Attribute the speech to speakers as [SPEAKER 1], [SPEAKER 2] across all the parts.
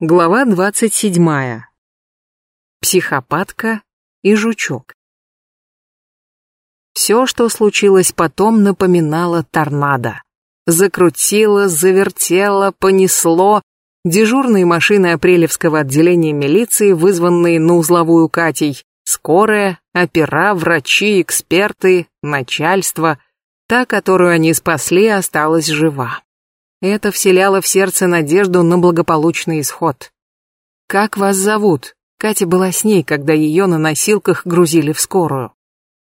[SPEAKER 1] Глава двадцать седьмая. Психопатка и жучок. Все, что случилось потом, напоминало торнадо. Закрутило, завертело, понесло. Дежурные машины апрелевского отделения милиции, вызванные на узловую Катей, скорая, опера, врачи, эксперты, начальство. Та, которую они спасли, осталась жива. Это вселяло в сердце надежду на благополучный исход. «Как вас зовут?» Катя была с ней, когда ее на носилках грузили в скорую.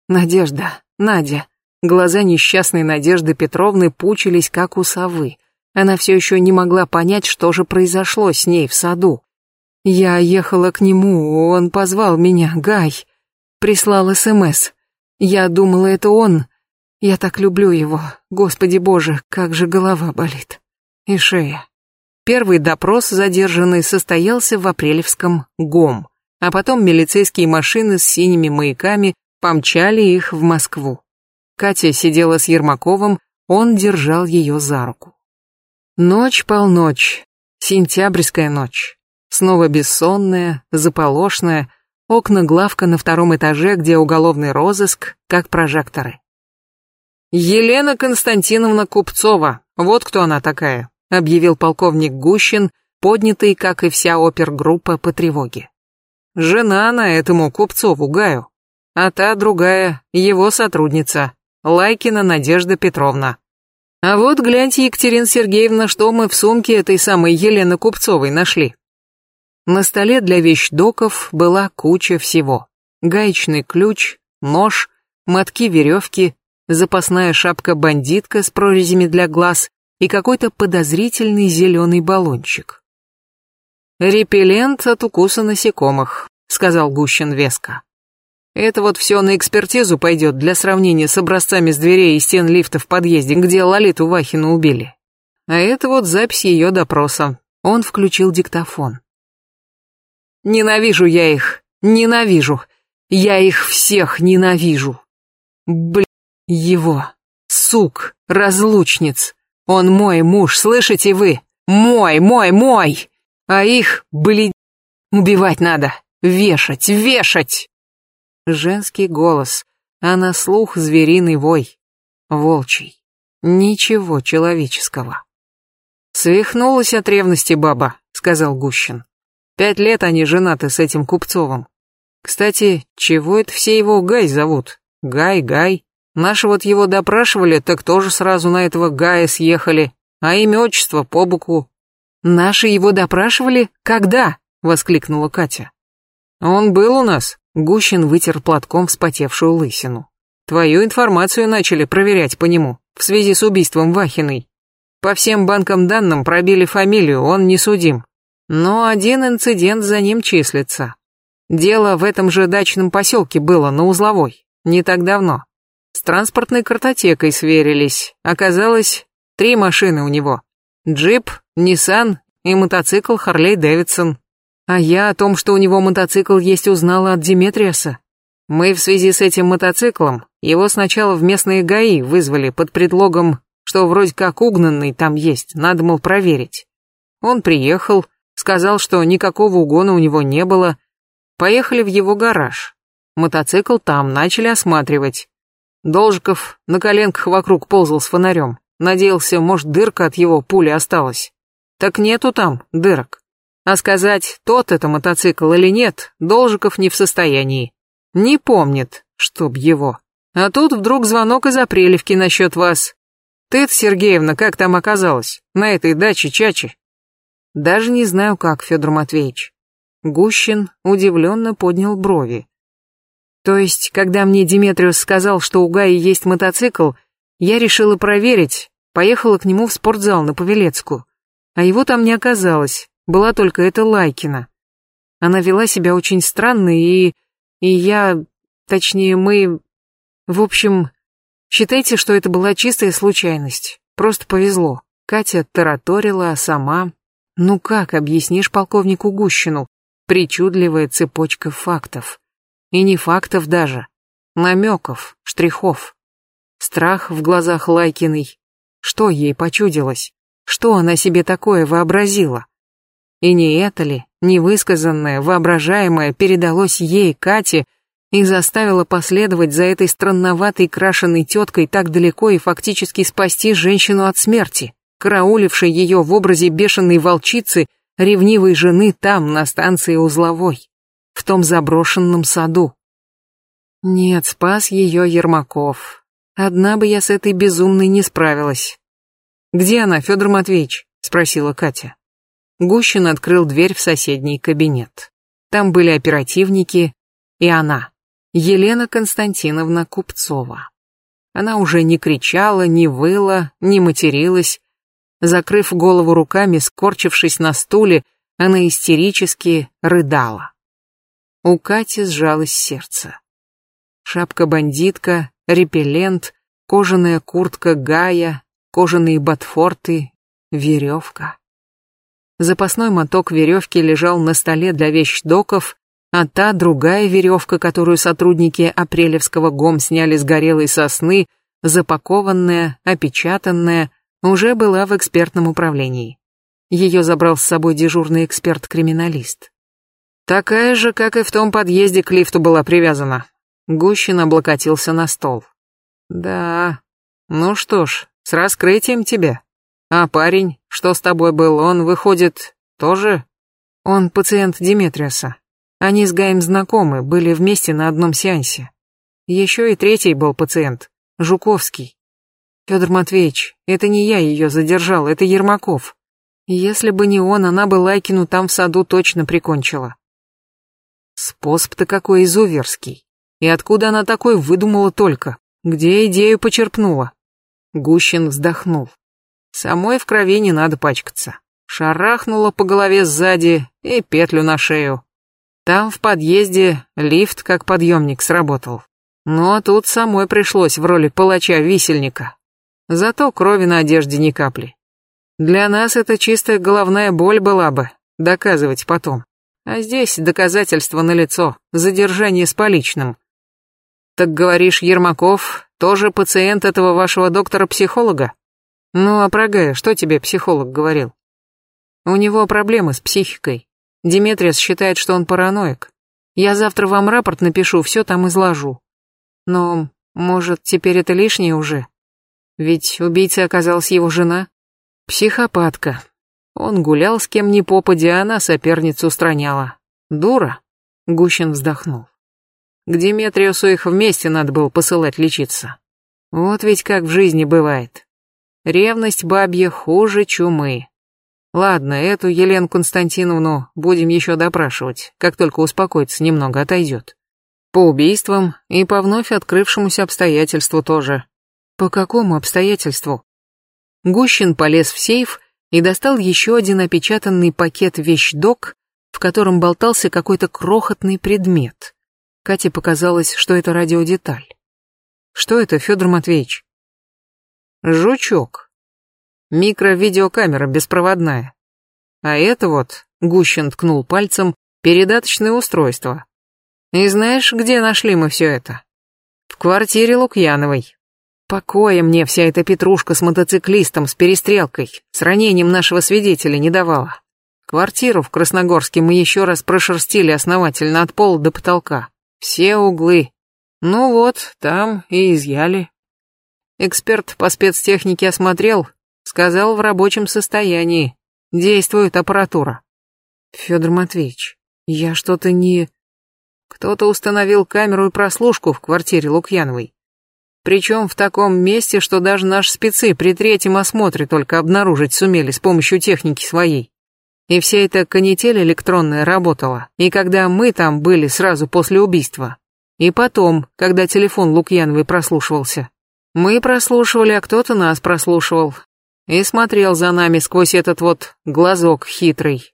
[SPEAKER 1] «Надежда, Надя». Глаза несчастной Надежды Петровны пучились, как у совы. Она все еще не могла понять, что же произошло с ней в саду. Я ехала к нему, он позвал меня, Гай. Прислал СМС. Я думала, это он. Я так люблю его. Господи боже, как же голова болит и шея. Первый допрос задержанный состоялся в апрелевском ГОМ, а потом милицейские машины с синими маяками помчали их в Москву. Катя сидела с Ермаковым, он держал ее за руку. Ночь полночь, сентябрьская ночь. Снова бессонная, заполошная, окна главка на втором этаже, где уголовный розыск, как прожекторы. Елена Константиновна Купцова, вот кто она такая, объявил полковник Гущин, поднятый, как и вся опергруппа, по тревоге. Жена она этому Купцову Гаю, а та другая, его сотрудница, Лайкина Надежда Петровна. А вот гляньте, Екатерина Сергеевна, что мы в сумке этой самой Елены Купцовой нашли. На столе для вещдоков была куча всего. Гаечный ключ, нож, мотки веревки, запасная шапка-бандитка с прорезями для глаз, и какой-то подозрительный зеленый баллончик. «Репеллент от укуса насекомых», — сказал Гущин веско. «Это вот все на экспертизу пойдет для сравнения с образцами с дверей и стен лифта в подъезде, где Лолиту Вахину убили. А это вот запись ее допроса». Он включил диктофон. «Ненавижу я их, ненавижу. Я их всех ненавижу. Блин, его, сук, разлучниц. Он мой муж, слышите вы? Мой, мой, мой! А их, блин, убивать надо. Вешать, вешать!» Женский голос, а на слух звериный вой. Волчий. Ничего человеческого. «Свихнулась от ревности баба», — сказал Гущин. «Пять лет они женаты с этим Купцовым. Кстати, чего это все его Гай зовут? Гай, Гай. Наши вот его допрашивали, так тоже сразу на этого Гая съехали, а имя отчество по букву. Наши его допрашивали? Когда? Воскликнула Катя. Он был у нас. Гущин вытер платком вспотевшую лысину. Твою информацию начали проверять по нему, в связи с убийством Вахиной. По всем банкам данным пробили фамилию, он не судим. Но один инцидент за ним числится. Дело в этом же дачном поселке было, на Узловой, не так давно. С транспортной картотекой сверились. Оказалось, три машины у него. Джип, Ниссан и мотоцикл Харлей Дэвидсон. А я о том, что у него мотоцикл есть, узнала от Диметриаса. Мы в связи с этим мотоциклом его сначала в местные ГАИ вызвали под предлогом, что вроде как угнанный там есть, надо, мол, проверить. Он приехал, сказал, что никакого угона у него не было. Поехали в его гараж. Мотоцикл там начали осматривать. Должиков на коленках вокруг ползал с фонарем. Надеялся, может, дырка от его пули осталась. Так нету там дырок. А сказать, тот это мотоцикл или нет, Должиков не в состоянии. Не помнит, чтоб его. А тут вдруг звонок из Апрелевки насчет вас. ты Сергеевна, как там оказалась? На этой даче Чачи? Даже не знаю как, Федор Матвеевич. Гущин удивленно поднял брови. То есть, когда мне Диметриус сказал, что у Гаи есть мотоцикл, я решила проверить, поехала к нему в спортзал на Павелецкую. А его там не оказалось, была только эта Лайкина. Она вела себя очень странно, и... и я... точнее, мы... В общем, считайте, что это была чистая случайность. Просто повезло. Катя тараторила, а сама... Ну как объяснишь полковнику Гущину? Причудливая цепочка фактов. И не фактов даже. Намеков, штрихов. Страх в глазах Лайкиной. Что ей почудилось? Что она себе такое вообразила? И не это ли, невысказанное, воображаемое, передалось ей, Кате, и заставило последовать за этой странноватой крашеной теткой так далеко и фактически спасти женщину от смерти, караулившей ее в образе бешеной волчицы, ревнивой жены там, на станции узловой, в том заброшенном саду. Нет, спас ее Ермаков. Одна бы я с этой безумной не справилась. «Где она, Федор Матвеевич?» — спросила Катя. Гущин открыл дверь в соседний кабинет. Там были оперативники и она. Елена Константиновна Купцова. Она уже не кричала, не выла, не материлась. Закрыв голову руками, скорчившись на стуле, она истерически рыдала. У Кати сжалось сердце. Шапка-бандитка, репеллент, кожаная куртка Гая, кожаные ботфорты, веревка. Запасной моток веревки лежал на столе для вещдоков, а та другая веревка, которую сотрудники Апрелевского ГОМ сняли с горелой сосны, запакованная, опечатанная, уже была в экспертном управлении. Ее забрал с собой дежурный эксперт-криминалист. Такая же, как и в том подъезде к лифту была привязана. Гущин облокотился на стол. Да, ну что ж, с раскрытием тебя. А парень, что с тобой был, он, выходит, тоже? Он пациент Диметриаса. Они с Гаем знакомы, были вместе на одном сеансе. Еще и третий был пациент, Жуковский. Федор Матвеевич, это не я ее задержал, это Ермаков. Если бы не он, она бы Лайкину там в саду точно прикончила. Способ-то какой изуверский. И откуда она такой выдумала только? Где идею почерпнула? Гущин вздохнул. Самой в крови не надо пачкаться. Шарахнула по голове сзади и петлю на шею. Там в подъезде лифт как подъемник сработал. Ну а тут самой пришлось в роли палача-висельника. Зато крови на одежде ни капли. Для нас это чистая головная боль была бы, доказывать потом. А здесь доказательство налицо, задержание с поличным. Так говоришь, Ермаков тоже пациент этого вашего доктора-психолога? Ну а про Гая что тебе психолог говорил? У него проблемы с психикой. Диметриас считает, что он параноик. Я завтра вам рапорт напишу, все там изложу. Но, может, теперь это лишнее уже? Ведь убийцей оказалась его жена. Психопатка. Он гулял с кем ни попадя, а она соперницу устраняла. Дура. Гущин вздохнул. К Диметриусу их вместе надо было посылать лечиться. Вот ведь как в жизни бывает. Ревность бабья хуже чумы. Ладно, эту Елену Константиновну будем еще допрашивать, как только успокоится немного, отойдет. По убийствам и по вновь открывшемуся обстоятельству тоже. По какому обстоятельству? Гущин полез в сейф и достал еще один опечатанный пакет вещдок, в котором болтался какой-то крохотный предмет. Кате показалось, что это радиодеталь. Что это, Федор Матвеевич? Жучок. Микровидеокамера беспроводная. А это вот, Гущин ткнул пальцем, передаточное устройство. И знаешь, где нашли мы все это? В квартире Лукьяновой. Покоя мне вся эта петрушка с мотоциклистом, с перестрелкой, с ранением нашего свидетеля не давала. Квартиру в Красногорске мы еще раз прошерстили основательно от пола до потолка. Все углы. Ну вот, там и изъяли. Эксперт по спецтехнике осмотрел, Сказал в рабочем состоянии. Действует аппаратура. Федор Матвеевич, я что-то не... Кто-то установил камеру и прослушку в квартире Лукьяновой. Причем в таком месте, что даже наши спецы при третьем осмотре только обнаружить сумели с помощью техники своей. И вся эта канитель электронная работала, и когда мы там были сразу после убийства, и потом, когда телефон Лукьяновой прослушивался. Мы прослушивали, а кто-то нас прослушивал, и смотрел за нами сквозь этот вот глазок хитрый.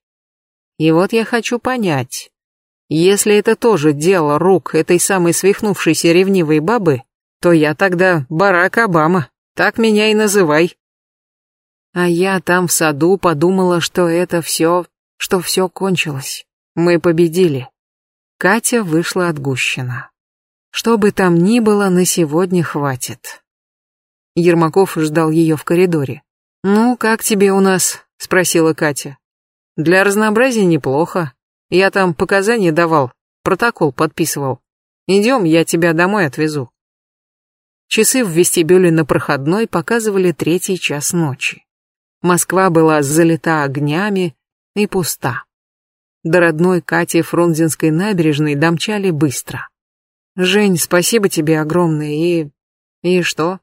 [SPEAKER 1] И вот я хочу понять, если это тоже дело рук этой самой свихнувшейся ревнивой бабы, то я тогда Барак Обама, так меня и называй. А я там в саду подумала, что это все, что все кончилось. Мы победили. Катя вышла от Гущина. Что бы там ни было, на сегодня хватит. Ермаков ждал ее в коридоре. «Ну, как тебе у нас?» — спросила Катя. Для разнообразия неплохо. Я там показания давал, протокол подписывал. Идем, я тебя домой отвезу. Часы в вестибюле на проходной показывали третий час ночи. Москва была залита огнями и пуста. До родной Кати Фрунзенской набережной домчали быстро. «Жень, спасибо тебе огромное и... и что?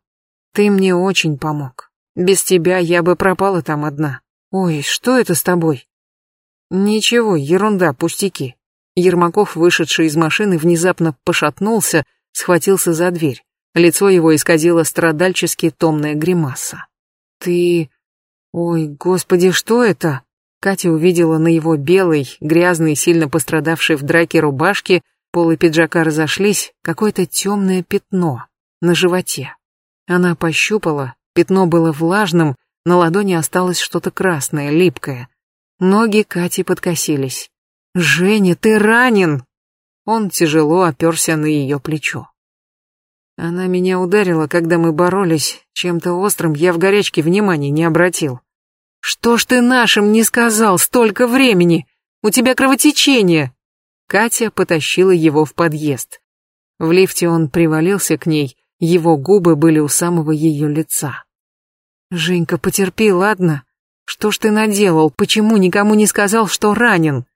[SPEAKER 1] Ты мне очень помог. Без тебя я бы пропала там одна. Ой, что это с тобой?» «Ничего, ерунда, пустяки». Ермаков, вышедший из машины, внезапно пошатнулся, схватился за дверь. Лицо его исказило страдальчески томная гримаса. «Ты... Ой, господи, что это?» Катя увидела на его белой, грязной, сильно пострадавшей в драке рубашке, полы пиджака разошлись, какое-то темное пятно на животе. Она пощупала, пятно было влажным, на ладони осталось что-то красное, липкое. Ноги Кати подкосились. «Женя, ты ранен!» Он тяжело оперся на ее плечо. Она меня ударила, когда мы боролись, чем-то острым я в горячке внимания не обратил. «Что ж ты нашим не сказал столько времени? У тебя кровотечение!» Катя потащила его в подъезд. В лифте он привалился к ней, его губы были у самого ее лица. «Женька, потерпи, ладно? Что ж ты наделал? Почему никому не сказал, что ранен?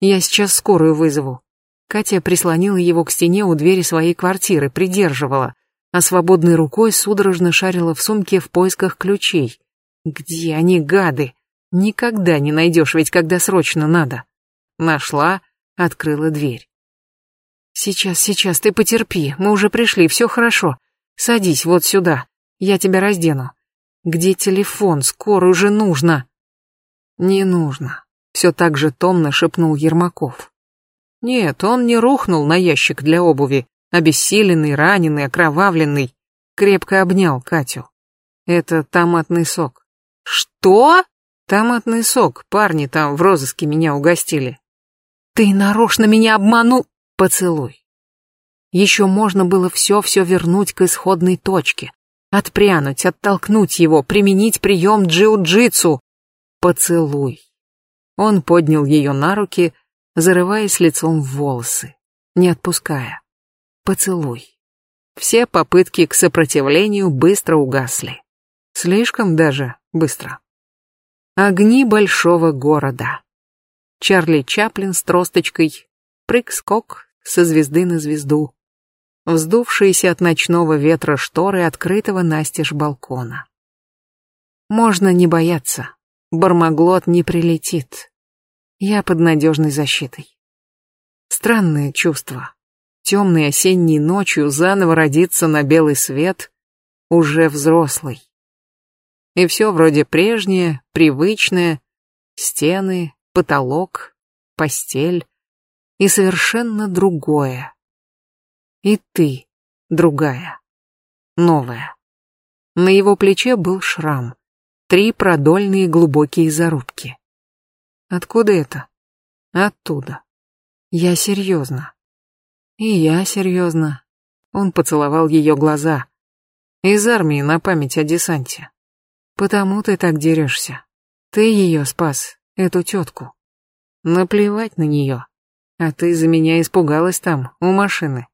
[SPEAKER 1] Я сейчас скорую вызову. Катя прислонила его к стене у двери своей квартиры, придерживала, а свободной рукой судорожно шарила в сумке в поисках ключей. Где они, гады? Никогда не найдешь, ведь когда срочно надо. Нашла, открыла дверь. Сейчас, сейчас, ты потерпи, мы уже пришли, все хорошо. Садись вот сюда, я тебя раздену. Где телефон? Скоро уже нужно. Не нужно. Все так же томно шепнул Ермаков. Нет, он не рухнул на ящик для обуви, обессиленный, раненый, окровавленный. Крепко обнял Катю. Это томатный сок. Что? Томатный сок. Парни там в розыске меня угостили. Ты нарочно меня обманул. Поцелуй. Еще можно было все-все вернуть к исходной точке. Отпрянуть, оттолкнуть его, применить прием джиу-джитсу. Поцелуй. Он поднял ее на руки, зарываясь лицом в волосы, не отпуская. Поцелуй. Все попытки к сопротивлению быстро угасли. Слишком даже быстро. Огни большого города. Чарли Чаплин с тросточкой, прыг-скок со звезды на звезду вздувшиеся от ночного ветра шторы открытого настежь балкона. Можно не бояться, Бармаглот не прилетит. Я под надежной защитой. Странное чувство. Темной осенней ночью заново родиться на белый свет, уже взрослый. И все вроде прежнее, привычное, стены, потолок, постель и совершенно другое и ты, другая, новая. На его плече был шрам. Три продольные глубокие зарубки. Откуда это? Оттуда. Я серьезно. И я серьезно. Он поцеловал ее глаза. Из армии на память о десанте. Потому ты так дерешься. Ты ее спас, эту тетку. Наплевать на нее. А ты за меня испугалась там, у машины.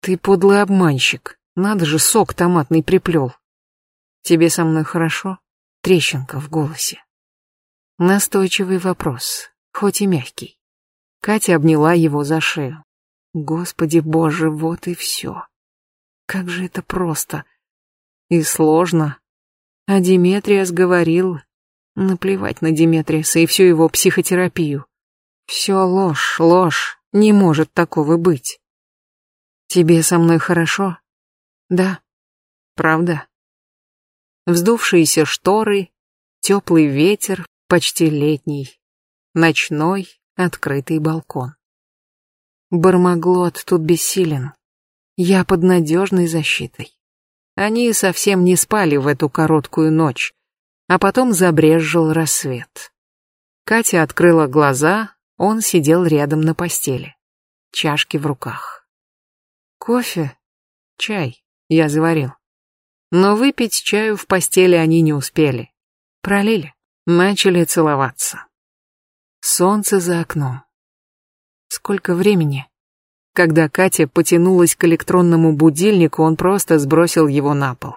[SPEAKER 1] Ты подлый обманщик. Надо же, сок томатный приплел. Тебе со мной хорошо? Трещинка в голосе. Настойчивый вопрос, хоть и мягкий. Катя обняла его за шею. Господи боже, вот и все. Как же это просто. И сложно. А Диметриас говорил... Наплевать на Диметриаса и всю его психотерапию. Все ложь, ложь. Не может такого быть. Тебе со мной хорошо? Да. Правда? Вздувшиеся шторы, теплый ветер, почти летний, ночной открытый балкон. Бармаглот тут бессилен. Я под надежной защитой. Они совсем не спали в эту короткую ночь, а потом забрезжил рассвет. Катя открыла глаза, он сидел рядом на постели, чашки в руках. Кофе? Чай. Я заварил. Но выпить чаю в постели они не успели. Пролили. Начали целоваться. Солнце за окном. Сколько времени? Когда Катя потянулась к электронному будильнику, он просто сбросил его на пол.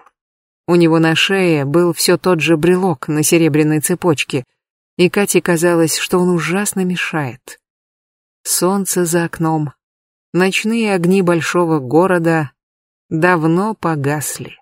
[SPEAKER 1] У него на шее был все тот же брелок на серебряной цепочке, и Кате казалось, что он ужасно мешает. Солнце за окном, ночные огни большого города давно погасли.